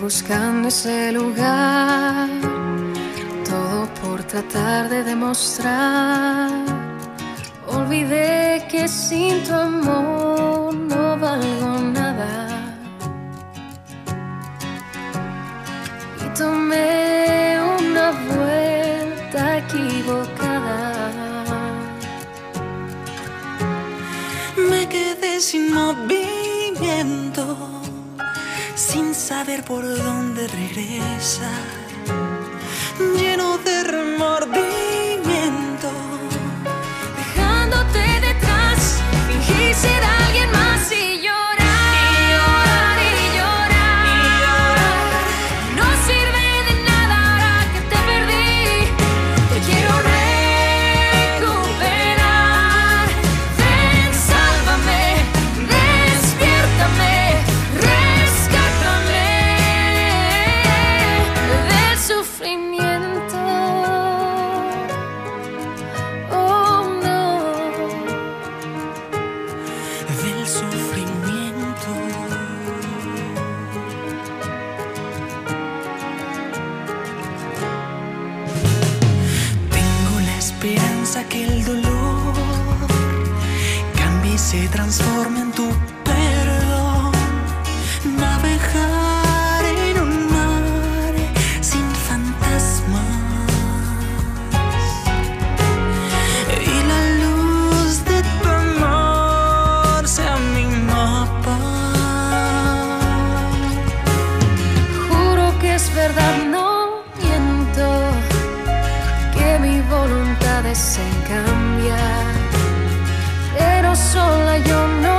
buscando ese lugar, todo por tratar de demostrar. Olvidé que sin tu amor no valgo nada. Y tomé una vuelta equivocada. Me quedé sin movimiento, sin saber por dónde regresar, lleno el dolor cambie y se transforme en tu perdón. Navegando mi voluntad es en cambiar, pero sola yo no